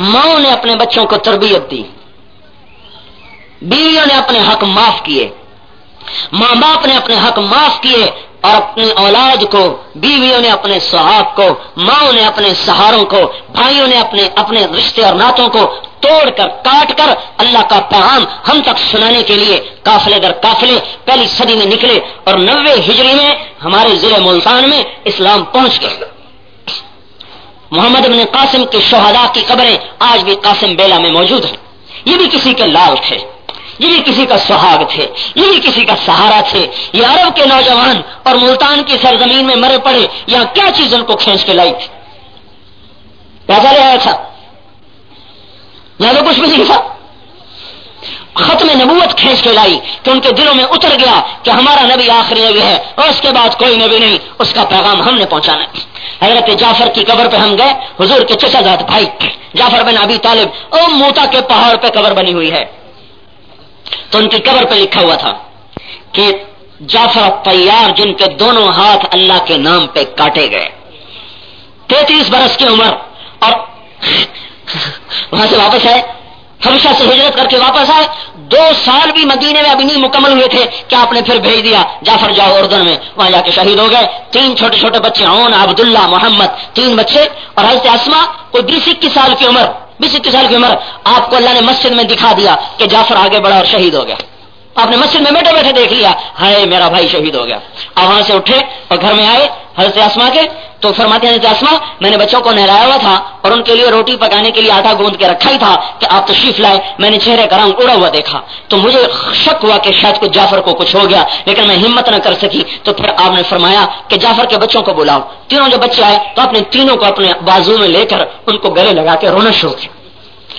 ماؤں نے اپنے بچوں کو تربیت دی۔ بیویوں نے اپنے حق معاف کیے۔ ماں باپ نے اپنے حق معاف کیے اور اپنی اولاد کو، بیویوں نے اپنے سہاگ کو، ماؤں نے اپنے سہاروں کو، بھائیوں نے اپنے اپنے رشتے اور ناتوں کو توڑ کر، کاٹ کر اللہ کا پیغام ہم تک سنانے کے لیے کافلے در کافلے پہلی صدی میں نکلے اور نوے ہجری میں ہمارے ضلع ملتان میں اسلام پہنچ گئے۔ محمد بن قاسم کے شہداء کی قبریں آج بھی قاسم بیلا میں موجود ہیں۔ یہ بھی کسی کے لال تھے۔ یہ بھی کسی کا سہاگ تھے۔ یہ بھی کسی کا سہارا تھے۔ یہ عرب کے نوجوان اور ملتان کی سرزمین میں مرے پڑے یہاں کیا چیز ان کو کھینچ کے لائی تھی؟ پیسہ لے آیا تھا۔ یہاں تو کچھ بھی نہیں تھا۔ ختم نبوت کھینچ کے لائی کہ ان کے دلوں میں اتر گیا کہ ہمارا نبی آخری نبی ہے اور اس کے بعد کوئی نبی نہیں۔ اس کا پیغام ہم نے پہنچانا حضرت جعفر کی قبر پہ ہم گئے، حضور کے چچا زاد بھائی، جعفر بن ابی طالب، او موتا کے پہاڑ پہ قبر بنی ہوئی ہے۔ تو ان کی قبر پہ لکھا ہوا تھا کہ جعفر تیار جن کے دونوں ہاتھ اللہ کے نام پہ کاٹے گئے۔ تینتیس برس کی عمر اور وہاں سے واپس آئے، ہمیشہ سے ہجرت کر کے واپس آئے دو سال بھی مدینے میں ابھی نہیں مکمل ہوئے تھے کہ آپ نے پھر بھیج دیا جعفر جاؤ اردن میں، وہاں جا کے شہید ہو گئے۔ تین چھوٹے چھوٹے بچے اون عبداللہ، محمد، تین بچے اور حضرت اسما کوئی بیس اکیس سال کی عمر، بیس اکیس سال کی عمر۔ آپ کو اللہ نے مسجد میں دکھا دیا کہ جعفر آگے بڑھا اور شہید ہو گیا۔ آپ نے مسجد میں بیٹھے بیٹھے دیکھ لیا، ہائے، میرا بھائی شہید ہو گیا۔ آپ وہاں سے اٹھے اور گھر میں آئے۔ حضرت اسما کے، تو فرماتے ہیں اسما میں نے بچوں کو نہلایا ہوا تھا اور ان کے لیے روٹی پکانے کے لیے آٹا گوند کے رکھا ہی تھا کہ آپ تشریف لائے، میں نے چہرے کا رنگ اڑا ہوا دیکھا۔ تو مجھے شک ہوا کہ شاید کچھ جعفر کو کچھ ہو گیا، لیکن میں ہمت نہ کر سکی۔ تو پھر آپ نے فرمایا کہ جعفر کے بچوں کو بلاؤ۔ تینوں جو بچے آئے، تو اپنے تینوں کو اپنے بازو میں لے کر ان کو گلے لگا کے رونا شروع کیا۔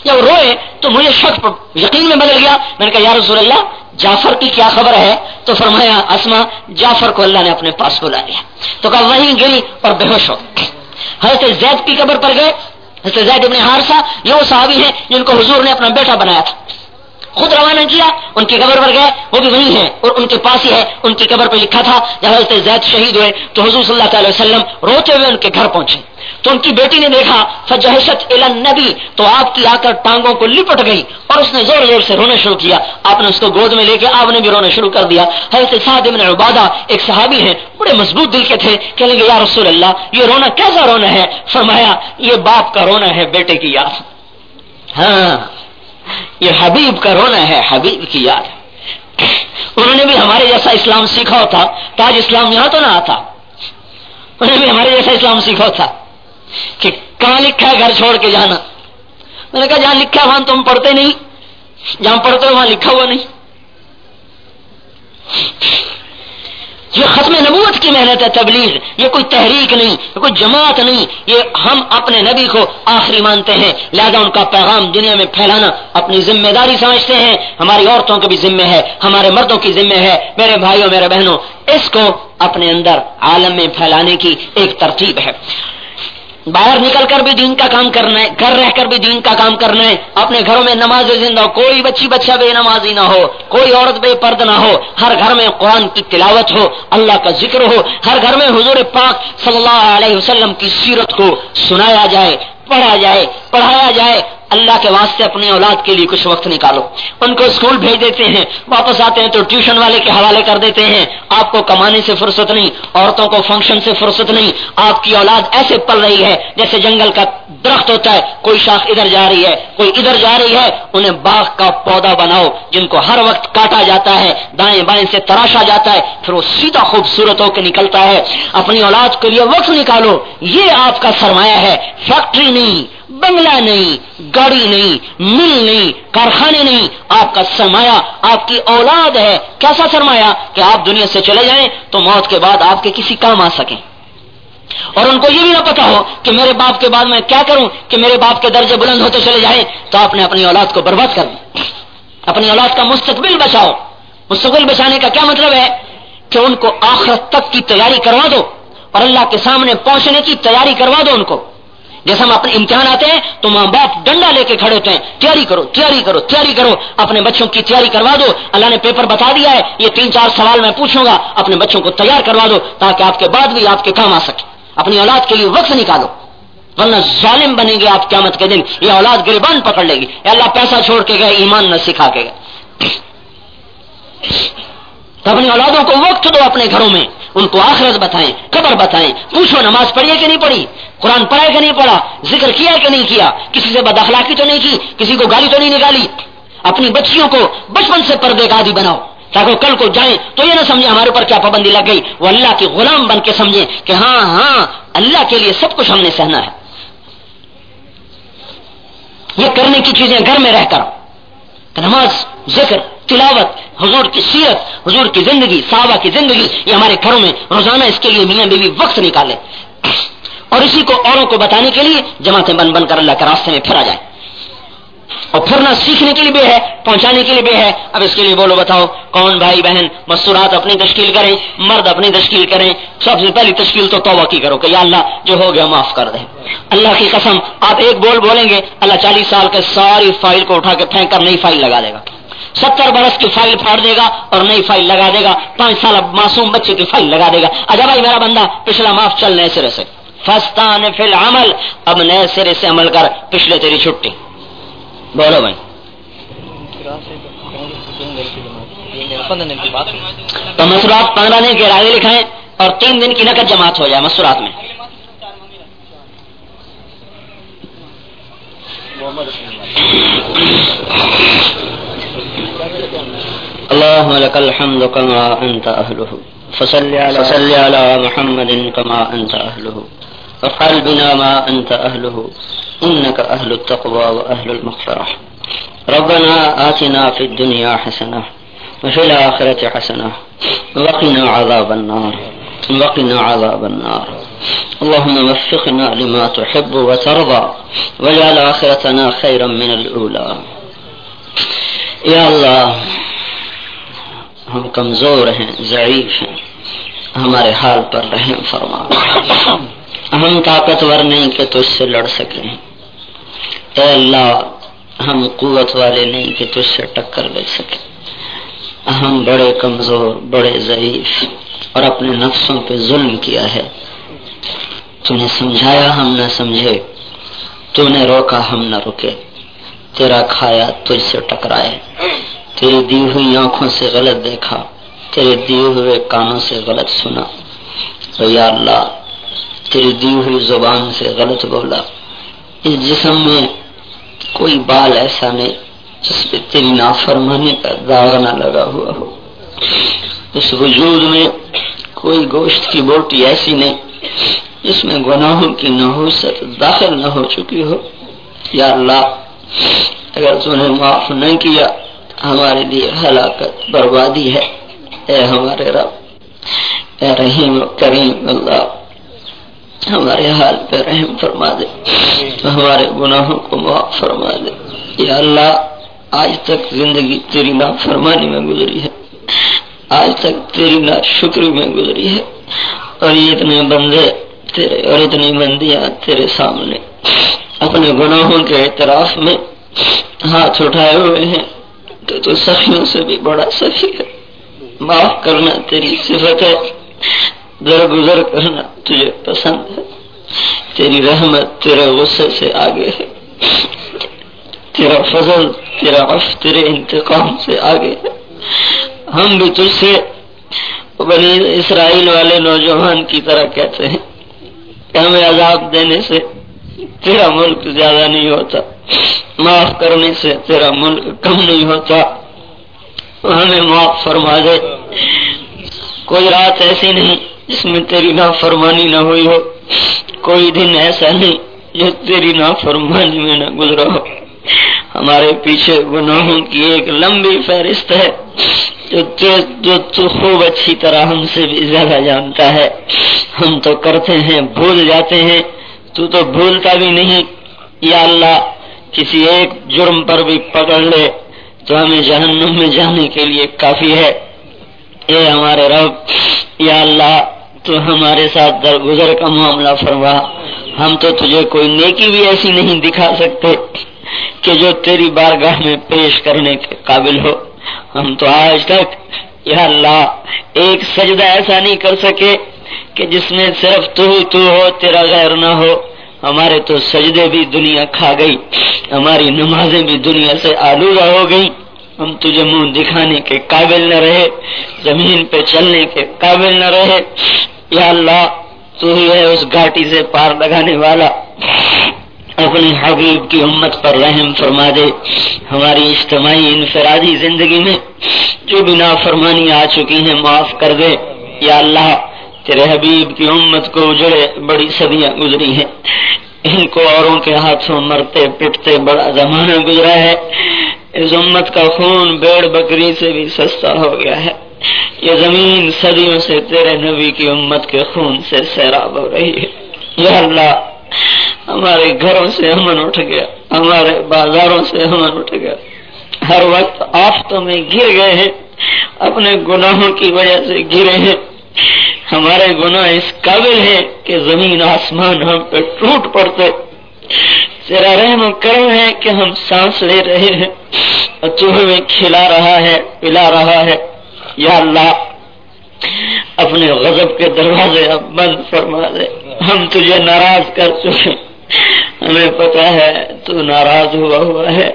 جب روئے تو مجھے شک یقین میں بدل گیا۔ میں نے کہا، یا رسول اللہ جعفر کی کیا خبر ہے؟ تو فرمایا اسما جعفر کو اللہ نے اپنے پاس بلا لیا۔ تو کہا، وہیں گئی اور بے ہوش ہو حضرت زید کی قبر پر گئے۔ حضرت زید ابن حارثہ یہ وہ صحابی ہیں، جن کو حضور نے اپنا بیٹا بنایا تھا۔ خود روانہ کیا، ان کی قبر پر گئے، وہ بھی وہی ہے اور ان کے پاس ہی ہے، ان کی قبر پہ لکھا تھا جب حضرت زید شہید ہوئے، تو حضور صلی اللہ تعالی وسلم روتے ہوئے ان کے گھر پہنچے۔ تو ان کی بیٹی نے دیکھا فجہشت نبی تو آپ کی آ کر ٹانگوں کو لپٹ گئی اور اس نے زور زور سے رونا شروع کیا۔ آپ نے اس کو گود میں لے کے آپ نے بھی رونا شروع کر دیا۔ حضرت صاحب ابن عبادہ ایک صحابی ہیں، بڑے مضبوط دل کے تھے، کہنے گے یا رسول اللہ، یہ رونا کیسا رونا ہے؟ فرمایا، یہ باپ کا رونا ہے، بیٹے کی یاد. ہاں۔ یہ حبیب کا رونا ہے، حبیب کی یاد انہوں نے بھی ہمارے جیسا اسلام سیکھا ہوتا، تاج اسلام یہاں تو نہ آتا۔ انہوں نے بھی ہمارے جیسا اسلام سیکھا ہوتا کہ کہاں لکھا ہے گھر چھوڑ کے جانا۔ میں نے کہا، جہاں لکھا وہاں تم پڑھتے نہیں، جہاں پڑھتے وہاں لکھا ہوا نہیں۔ یہ ختم نبوت کی محنت ہے، تبلیغ، یہ کوئی تحریک نہیں، یہ کوئی جماعت نہیں، یہ ہم اپنے نبی کو آخری مانتے ہیں۔ لہذا ان کا پیغام دنیا میں پھیلانا اپنی ذمہ داری سمجھتے ہیں۔ ہماری عورتوں کے بھی ذمہ ہے، ہمارے مردوں کی ذمہ ہے۔ میرے بھائیوں، میرے بہنوں، اس کو اپنے اندر عالم میں پھیلانے کی ایک ترتیب ہے۔ باہر نکل کر بھی دین کا کام کرنا ہے، گھر رہ کر بھی دین کا کام کرنا ہے، اپنے گھروں میں نماز زندہ ہو، کوئی بچی بچہ بے نمازی نہ ہو، کوئی عورت بے پرد نہ ہو، ہر گھر میں قرآن کی تلاوت ہو، اللہ کا ذکر ہو، ہر گھر میں حضور پاک صلی اللہ علیہ وسلم کی سیرت کو سنایا جائے، پڑھا جائے، پڑھایا جائے اللہ کے واسطے اپنی اولاد کے لیے کچھ وقت نکالو۔ ان کو اسکول بھیج دیتے ہیں، واپس آتے ہیں تو ٹیوشن والے کے حوالے کر دیتے ہیں۔ آپ کو کمانے سے فرصت نہیں، عورتوں کو فنکشن سے فرصت نہیں، آپ کی اولاد ایسے پل رہی ہے جیسے جنگل کا درخت ہوتا ہے، کوئی شاخ ادھر جا رہی ہے، کوئی ادھر جا رہی ہے، انہیں باغ کا پودا بناؤ، جن کو ہر وقت کاٹا جاتا ہے، دائیں بائیں سے تراشا جاتا ہے، پھر وہ سیدھا خوبصورت ہو کے نکلتا ہے۔ اپنی اولاد کے لیے وقت نکالو، یہ آپ کا سرمایہ ہے۔ فیکٹری نہیں، بنگلہ نہیں، گاڑی نہیں، مل نہیں، کارخانے نہیں، آپ کا سرمایہ، آپ کی اولاد ہے۔ کیسا سرمایہ؟ کہ آپ دنیا سے چلے جائیں تو موت کے بعد آپ کے کسی کام آ سکیں۔ اور ان کو یہ بھی نہ پتا ہو کہ میرے باپ کے بعد میں کیا کروں کہ میرے باپ کے درجے بلند ہوتے چلے جائیں تو آپ نے اپنی اولاد کو برباد کر اپنی اولاد کا مستقبل بچاؤ۔ مستقبل بچانے کا کیا مطلب ہے؟ کہ ان کو آخرت تک کی تیاری کروا دو اور اللہ کے سامنے پہنچنے کی تیاری کروا دو ان کو۔ جیسے ہم اپنے امتحان آتے ہیں تو ماں باپ ڈنڈا لے کے کھڑے ہوتے ہیں۔ تیاری کرو تیاری کرو تیاری کرو، اپنے بچوں کی تیاری کروا دو۔ اللہ نے پیپر بتا دیا ہے، یہ تین چار سوال میں پوچھوں گا، اپنے بچوں کو تیار کروا دو تاکہ آپ کے بعد بھی آپ کے کام آ سکے۔ اپنی اولاد کے لیے وقت نکالو، ورنہ ظالم بنیں گے آپ قیامت کے دن، یہ اولاد گریبان پکڑ لے گی۔ اللہ، پیسہ چھوڑ کے گئے، ایمان نہ سکھا کے گئے۔ تو اپنی اولادوں کو وقت دو اپنے گھروں میں، ان کو آخرت بتائیں، قبر بتائیں۔ پوچھو، نماز پڑھیے کہ نہیں پڑھی؟ قرآن پڑھا کہ نہیں پڑھا؟ ذکر کیا کہ نہیں کیا؟ کسی سے بد اخلاقی تو نہیں کی؟ کسی کو گالی تو نہیں نکالی؟ اپنی بچیوں کو بچپن سے پردے کا عادی بناؤ۔ تاکہ کل کو جائیں تو یہ نہ سمجھے ہمارے اوپر کیا پابندی لگ گئی۔ وہ اللہ کے غلام بن کے سمجھیں کہ ہاں ہاں اللہ کے لیے سب کچھ ہم نے سہنا ہے۔ یہ کرنے کی چیزیں گھر میں رہ کر۔ نماز، ذکر، تلاوت، حضور کی سیرت، حضور کی زندگی، صحابہ کی زندگی، یہ ہمارے گھروں میں روزانہ اس کے لیے میاں بیوی وقت نکالے۔ اور اسی کو اوروں کو بتانے کے لیے جماعتیں بن بن کر اللہ کے راستے میں پھرا جائے اور پھرنا سیکھنے کے لیے بھی ہے، پہنچانے کے لیے بھی ہے۔ اب اس کے لیے بولو بتاؤ، کون بھائی بہن مستورات اپنی تشکیل کریں، مرد اپنی تشکیل کریں؟ سب سے پہلی تشکیل تو توبہ کی کرو کہ یا اللہ جو ہو گیا معاف کر دیں اللہ کی قسم، آپ ایک بول بولیں گے، اللہ چالیس سال کے ساری فائل کو اٹھا کے پھینک کر نئی فائل لگا دے گا۔ ستر برس کی فائل پھاڑ دے گا اور نئی فائل لگا دے گا۔ پانچ سال معصوم بچے کی فائل لگا دے گا۔ اجا بھائی میرا بندہ، پچھلا معاف چل نئے سرے سے۔ فستان فی العمل۔ اب نئے سرے سے عمل کر، پچھلے تیری چھٹی۔ بولو بھائی۔ تو مسورات پندرہ دن کے ارادے لکھائیں اور تین دن کی نقد جماعت ہو جائے مسورات میں۔ اللهم لك الحمد كما أنت أهله فصل على, على محمد كما أنت أهله وقال بنا ما أنت أهله إنك أهل التقوى وأهل المغفرة. ربنا آتنا في الدنيا حسنة وفي الآخرة حسنة وقنا عذاب النار. وقنا عذاب النار. اللهم وفقنا لما تحب وترضى وجعل آخرتنا خيرا من الأولى. يا الله ہیں ضعیف ہیں ہمارے حال پر رحم فرما۔ ہم طاقتور نہیں کہ تجھ سے لڑ سکیں۔ اے اللہ، ہم قوت والے نہیں کہ تجھ سے ٹکر لے سکیں ہم بڑے کمزور، بڑے ضعیف اور اپنے نفسوں پہ ظلم کیا ہے۔ تو نے سمجھایا ہم نہ سمجھے تو نے روکا ہم نہ رکے۔ تیرا کھایا تجھ سے ٹکرائے۔ تیری دی ہوئی آنکھوں سے غلط دیکھا، تیرے دیے ہوئے کانوں سے غلط سنا۔ تو یا اللہ، تیری دی ہوئی زبان سے غلط بولا۔ اس جسم میں کوئی بال ایسا نہیں جس پہ تیری نافرمانی کا داغ نہ لگا ہوا ہو۔ اس وجود میں کوئی گوشت کی بوٹی ایسی نہیں جس میں گناہوں کی نحوست داخل نہ ہو چکی ہو۔ یا اللہ، اگر تم نے معاف نہیں کیا، ہمارے لیے ہلاکت بربادی ہے۔ اے ہمارے رب، اے رحیم کریم اللہ ہمارے حال پہ رحم فرما دے ہمارے گناہوں کو معاف فرما دے۔ یا اللہ آج تک زندگی تیری نا فرمانی میں گزری ہے۔ آج تک تیری نا شکری میں گزری ہے۔ اور یہ اتنے بندے تیرے اور اتنی بندیاں تیرے سامنے اپنے گناہوں کے اعتراف میں ہاتھ اٹھائے ہوئے ہیں۔ تو تو سخیوں سے بھی بڑا سخی ہے۔ معاف کرنا تیری صفت ہے۔ درگزر کرنا تجھے پسند ہے۔ تیری رحمت تیرے غصے سے آگے ہے۔ تیرا فضل، تیرا عف تیرے انتقام سے آگے ہے۔ ہم بھی تجھ سے بنی اسرائیل والے نوجوان کی طرح کہتے ہیں کہ ہمیں عذاب دینے سے تیرا ملک زیادہ نہیں ہوتا، معاف کرنے سے تیرا ملک کم نہیں ہوتا۔ ہمیں معاف فرما دے۔ کوئی رات ایسی نہیں جس میں تیری نا فرمانی نہ ہوئی ہو۔ کوئی دن ایسا نہیں جو تیری نا فرمانی میں نہ گزرا ہو۔ ہمارے پیچھے گناہوں کی ایک لمبی فہرست ہے جو تو خوب اچھی طرح ہم سے بھی زیادہ جانتا ہے۔ ہم تو کرتے ہیں، بھول جاتے ہیں۔ تو تو بھولتا بھی نہیں۔ یا اللہ، کسی ایک جرم پر بھی پکڑ لے۔ تو ہمیں جہنم میں جانے کے لیے کافی ہے۔ اے ہمارے رب، یا اللہ تو ہمارے ساتھ درگزر کا معاملہ فرما۔ ہم تو تجھے کوئی نیکی بھی ایسی نہیں دکھا سکتے کہ جو تیری بارگاہ میں پیش کرنے کے قابل ہو۔ ہم تو آج تک، یا اللہ، ایک سجدہ ایسا نہیں کر سکے کہ جس میں صرف تو ہی تو ہو، تیرا غیر نہ ہو۔ ہمارے تو سجدے بھی دنیا کھا گئی، ہماری نمازیں بھی دنیا سے آلودہ ہو گئی ہم تجھے منہ دکھانے کے قابل نہ رہے، زمین پہ چلنے کے قابل نہ رہے۔ یا اللہ، تو ہی ہے اس گھاٹی سے پار لگانے والا۔ اپنی حبیب کی امت پر رحم فرما دے۔ ہماری اجتماعی انفرادی زندگی میں جو بھی نافرمانی آ چکی ہیں، معاف کر دے۔ یا اللہ، تیرے حبیب کی امت کو اجڑے بڑی صدیاں گزری ہیں۔ ان کو اوروں کے ہاتھوں مرتے پٹتے بڑا زمانہ گزرا ہے۔ اس امت کا خون بیڑ بکری سے بھی سستا ہو گیا ہے۔ یہ زمین صدیوں سے تیرے نبی کی امت کے خون سے سیراب ہو رہی ہے۔ یا اللہ، ہمارے گھروں سے امن اٹھ گیا، ہمارے بازاروں سے امن اٹھ گیا۔ ہر وقت آفتوں میں گر گئے ہیں، اپنے گناہوں کی وجہ سے گرے ہیں۔ ہمارے گناہ اس قابل ہیں کہ زمین آسمان ہم پہ ٹوٹ پڑتے۔ تیرا رحم و کرم ہے کہ ہم سانس لے رہے ہیں اور تو ہمیں کھلا رہا ہے، پلا رہا ہے۔ یا اللہ، اپنے غضب کے دروازے اب بند فرما دے۔ ہم تجھے ناراض کر چکے ہمیں پتا ہے، تو ناراض ہوا ہوا ہے۔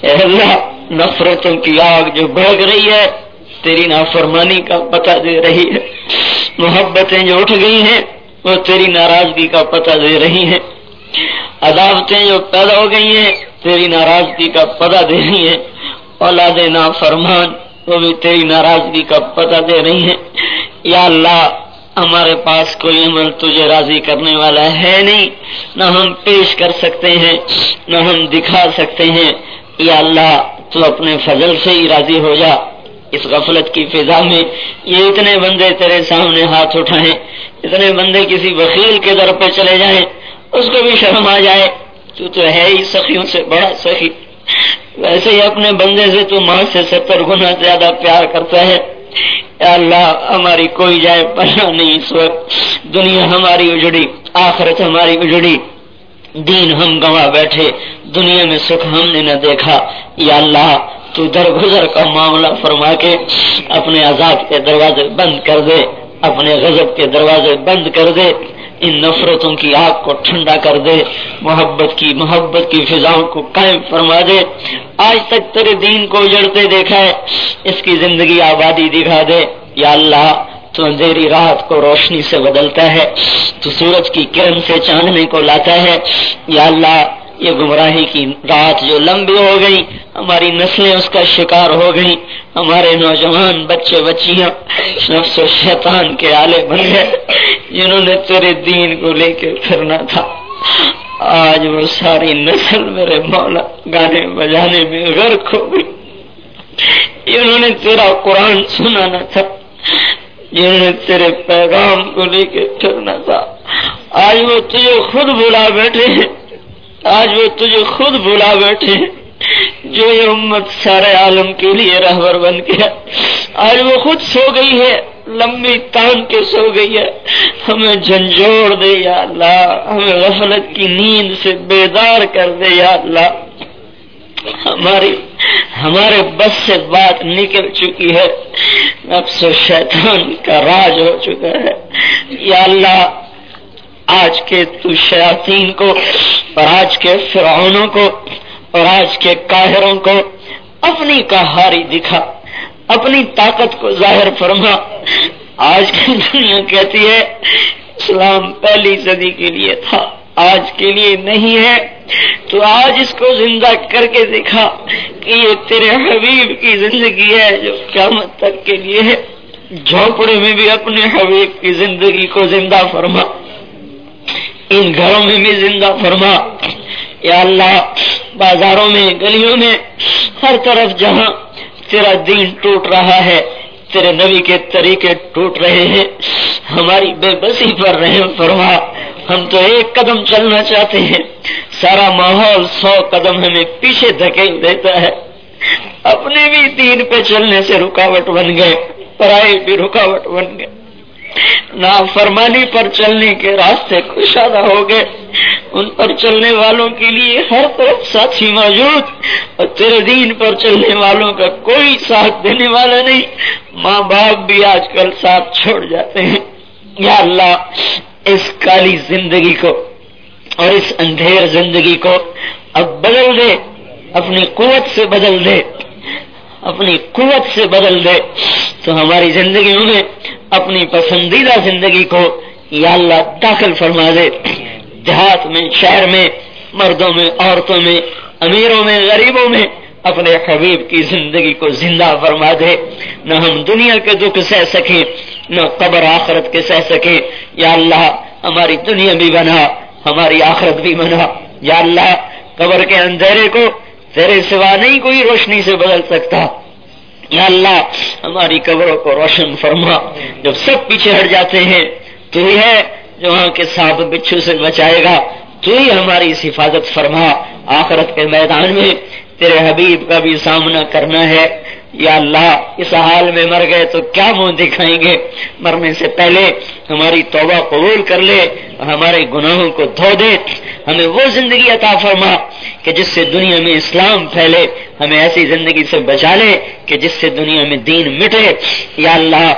اے اللہ، نفرتوں کی آگ جو بھگ رہی ہے، تیری نافرمانی کا پتہ دے رہی ہے۔ محبتیں جو اٹھ گئی ہیں، وہ تیری ناراضگی کا پتہ دے رہی ہیں۔ عداوتیں جو پیدا ہو گئی ہیں، تیری ناراضگی کا پتہ دے رہی ہیں۔ اولاد نافرمان، وہ بھی تیری ناراضگی کا پتہ دے رہی ہیں۔ یا اللہ، ہمارے پاس کوئی عمل تجھے راضی کرنے والا ہے نہیں۔ نہ ہم پیش کر سکتے ہیں، نہ ہم دکھا سکتے ہیں۔ یا اللہ، تو اپنے فضل سے ہی راضی ہو جا۔ اس غفلت کی فضا میں یہ اتنے بندے تیرے سامنے ہاتھ اٹھائیں۔ اتنے بندے کسی وکیل کے در پہ چلے جائیں۔ اس کو بھی شرم آ جائے، تو تو ہے ہی سخیوں سے بڑا سخی۔ ویسے ہی اپنے بندے سے تو ماں سے ستر گنا زیادہ پیار کرتا ہے۔ اللہ، ہماری کوئی جائے پناہ نہیں اس وقت۔ دنیا ہماری اجڑی، آخرت ہماری اجڑی۔ دین ہم گوا بیٹھے، دنیا میں سکھ ہم نے نہ دیکھا۔ یا اللہ، تو درگزر کا معاملہ فرما کے اپنے عذاب کے دروازے بند کر دے، اپنے غضب کے دروازے بند کر دے۔ ان نفرتوں کی آگ کو ٹھنڈا کر دے، محبت کی محبت کی فضاؤں کو قائم فرما دے۔ آج تک تیرے دین کو اجڑتے دیکھا ہے، اس کی زندگی آبادی دکھا دے۔ یا اللہ، تو اندھیری رات کو روشنی سے بدلتا ہے، تو سورج کی کرن سے چاندنے کو لاتا ہے۔ یا اللہ، یہ گمراہی کی رات جو لمبی ہو گئی، ہماری نسلیں اس کا شکار ہو گئی ہمارے نوجوان بچے بچیاں، نفس و شیطان کے آلے بن گئے۔ جنہوں نے تیرے دین کو لے کے پھرنا تھا۔ آج وہ ساری نسل میرے مولا گانے بجانے میں غرق ہو گئی۔ انہوں نے تیرا قرآن سنانا تھا، جنہوں نے تیرے پیغام کو لے کے پھرنا تھا۔ آج وہ تجھے خود بلا بیٹھے ہیں۔ آج وہ تجھے خود بلا بیٹھے جو یہ امت سارے عالم کے لیے رہبر بن گیا آج وہ خود سو گئی ہے، لمبی تان کے سو گئی ہے۔ ہمیں جھنجھوڑ دے یا اللہ، ہمیں غفلت کی نیند سے بیدار کر دے یا اللہ۔ ہماری، ہمارے بس سے بات نکل چکی ہے۔ نفس و شیطان کا راج ہو چکا ہے۔ یا اللہ، آج کے تو شیاطین کو اور آج کے فرعونوں کو اور آج کے کاہروں کو اپنی کہاری دکھا، اپنی طاقت کو ظاہر فرما۔ آج کی دنیا کہتی ہے، اسلام پہلی صدی کے لیے تھا، آج کے لیے نہیں ہے۔ تو آج اس کو زندہ کر کے دکھا کہ یہ تیرے حبیب کی زندگی ہے جو قیامت تک کے لیے ہے۔ جھوپڑے میں بھی اپنے حبیب کی زندگی کو زندہ فرما۔ ان گھروں میں بھی زندہ فرما۔ یا اللہ، بازاروں میں، گلیوں میں، ہر طرف جہاں تیرا دین ٹوٹ رہا ہے، تیرے نبی کے طریقے ٹوٹ رہے ہیں، ہماری بے بسی پر رحم فرما۔ ہم تو ایک قدم چلنا چاہتے ہیں۔ سارا ماحول سو قدم ہمیں پیچھے دھکیل دیتا ہے۔ اپنے بھی دین پہ چلنے سے رکاوٹ بن گئے، پڑھائی بھی رکاوٹ بن گئے۔ نا فرمانی پر چلنے کے راستے کشادہ ہو گئے۔ ان پر چلنے والوں کے لیے ہر طرف ساتھی موجود، اور تیرے دین پر چلنے والوں کا کوئی ساتھ دینے والا نہیں۔ ماں باپ بھی آج کل ساتھ چھوڑ جاتے ہیں۔ یا اللہ، اس کالی زندگی کو اور اس اندھیر زندگی کو اب بدل دے، اپنی قوت سے بدل دے۔ اپنی قوت سے بدل دے تو ہماری زندگیوں میں اپنی پسندیدہ زندگی کو یا اللہ داخل فرما دے۔ دیہات میں، شہر میں، مردوں میں، عورتوں میں، امیروں میں، غریبوں میں اپنے حبیب کی زندگی کو زندہ فرما دے۔ نہ ہم دنیا کے دکھ سہ سکیں، نہ قبر آخرت کے سہ سکیں۔ یا اللہ، ہماری دنیا بھی بنا، ہماری آخرت بھی بنا۔ یا اللہ، قبر کے اندھیرے کو تیرے سوا نہیں کوئی روشنی سے بدل سکتا۔ یا اللہ، ہماری قبروں کو روشن فرما۔ جب سب پیچھے ہٹ جاتے ہیں، تو ہی ہے جو وہاں کے سانپ بچھو سے بچائے گا۔ تو ہی ہماری اس حفاظت فرما۔ آخرت کے میدان میں تیرے حبیب کا بھی سامنا کرنا ہے۔ یا اللہ، اس حال میں مر گئے تو کیا منہ دکھائیں گے؟ مرنے سے پہلے ہماری توبہ قبول کر لے، ہمارے گناہوں کو دھو دے۔ ہمیں وہ زندگی عطا فرما کہ جس سے دنیا میں اسلام پھیلے، ہمیں ایسی زندگی سے بچا لے کہ جس سے دنیا میں دین مٹے۔ یا اللہ،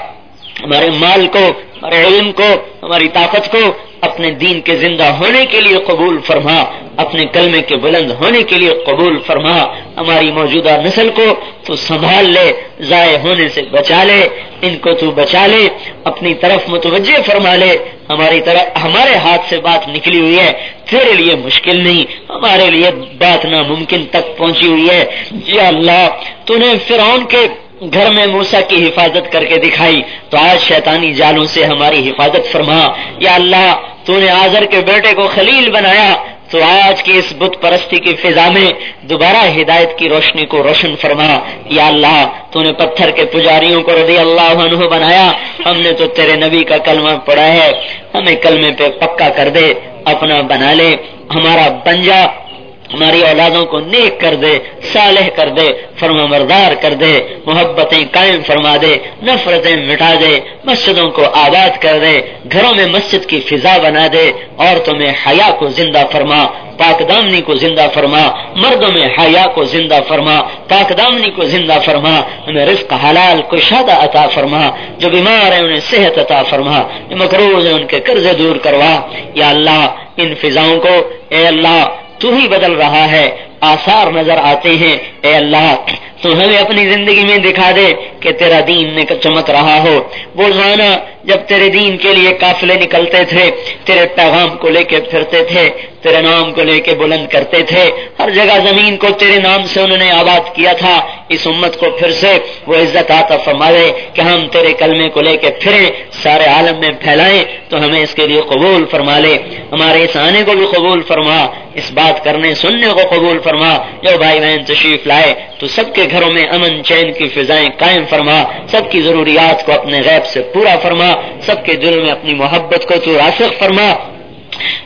ہمارے مال کو، ہمارے علم کو، ہماری طاقت کو اپنے دین کے زندہ ہونے کے لیے قبول فرما۔ اپنے کلمے کے بلند ہونے کے لیے قبول فرما، ہماری موجودہ نسل کو تو سنبھال لے، ضائع ہونے سے بچا لے، ان کو تو بچا لے، اپنی طرف متوجہ فرما لے۔ ہماری طرف ہمارے ہاتھ سے بات نکلی ہوئی ہے، تیرے لیے مشکل نہیں، ہمارے لیے بات ناممکن تک پہنچی ہوئی ہے۔ یا اللہ تو نے فرعون کے گھر میں موسا کی حفاظت کر کے دکھائی۔ تو آج شیطانی جالوں سے ہماری حفاظت فرما۔ یا اللہ تو نے آزر کے بیٹے کو خلیل بنایا۔ تو آج کی اس بت پرستی کی فضا میں دوبارہ ہدایت کی روشنی کو روشن فرما۔ یا اللہ، تو نے پتھر کے پجاریوں کو رضی اللہ عنہ بنایا۔ ہم نے تو تیرے نبی کا کلمہ پڑھا ہے۔ ہمیں کلمے پہ پکا کر دے، اپنا بنا لے۔ ہمارا بنجا ہماری اولادوں کو نیک کر دے، صالح کر دے فرما بردار کر دے، محبتیں قائم فرما دے، نفرتیں مٹا دے، مسجدوں کو آباد کر دے، گھروں میں مسجد کی فضا بنا دے، عورتوں میں حیا کو زندہ فرما، پاک دامنی کو زندہ فرما، مردوں میں حیا کو زندہ فرما، پاک دامنی کو زندہ فرما، ہمیں رزق حلال کو شادہ عطا فرما، جو بیمار ہیں انہیں صحت عطا فرما مقروض ہیں ان کے قرض دور کروا۔ یا اللہ، ان فضاؤں کو، اے اللہ تو ہی بدل رہا ہے۔ آثار نظر آتے ہیں۔ اے اللہ، تو ہمیں اپنی زندگی میں دکھا دے کہ تیرا دین نے چمک رہا ہو۔ وہ زمانہ جب تیرے دین کے لیے قافلے نکلتے تھے، تیرے پیغام کو لے کے پھرتے تھے، تیرے نام کو لے کے بلند کرتے تھے، ہر جگہ زمین کو تیرے نام سے انہوں نے آباد کیا تھا۔ اس امت کو پھر سے وہ عزت آتا فرمائے کہ ہم تیرے کلمے کو لے کے پھریں، سارے عالم میں پھیلائیں تو ہمیں اس کے لیے قبول فرما لے۔ ہمارے اس آنے کو بھی قبول فرما، اس بات کرنے، سننے کو قبول فرما۔ جو بھائی بہن، تشریف لائے تو سب کے گھروں میں امن چین کی فضائیں قائم فرما۔ سب کی ضروریات کو اپنے غیب سے پورا فرما۔ سب کے دل میں اپنی محبت کو تو راسخ فرما۔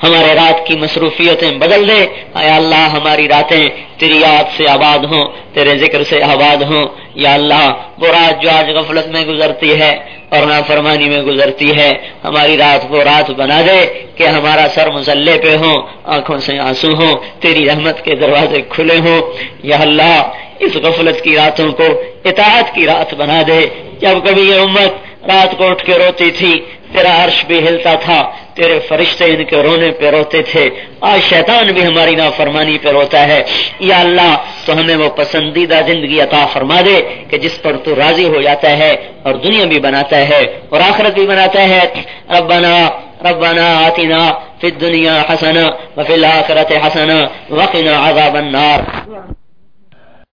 ہمارے رات کی مصروفیتیں بدل دے اے اللہ، ہماری راتیں تیری یاد سے آباد ہوں، تیرے ذکر سے آباد ہوں۔ یا اللہ، وہ رات جو آج غفلت میں گزرتی ہے اور نافرمانی میں گزرتی ہے، ہماری رات وہ رات بنا دے کہ ہمارا سر مسلح پہ ہو آنکھوں سے آنسو ہوں، تیری رحمت کے دروازے کھلے ہوں۔ یا اللہ، اس غفلت کی راتوں کو اطاعت کی رات بنا دے۔ جب کبھی یہ امت رات کو اٹھ کے روتی تھی، تیرا عرش بھی ہلتا تھا تیرے فرشتے ان کے رونے پہ روتے تھے۔ آج شیطان بھی ہماری نافرمانی پہ روتا ہے۔ یا اللہ، تو ہمیں وہ پسندیدہ زندگی عطا فرما دے کہ جس پر تو راضی ہو جاتا ہے اور دنیا بھی بناتا ہے اور آخرت بھی بناتا ہے۔ ربنا ربنا آتنا فی الدنیا حسنا وفی الاخرت حسنا وقنا عذاب النار۔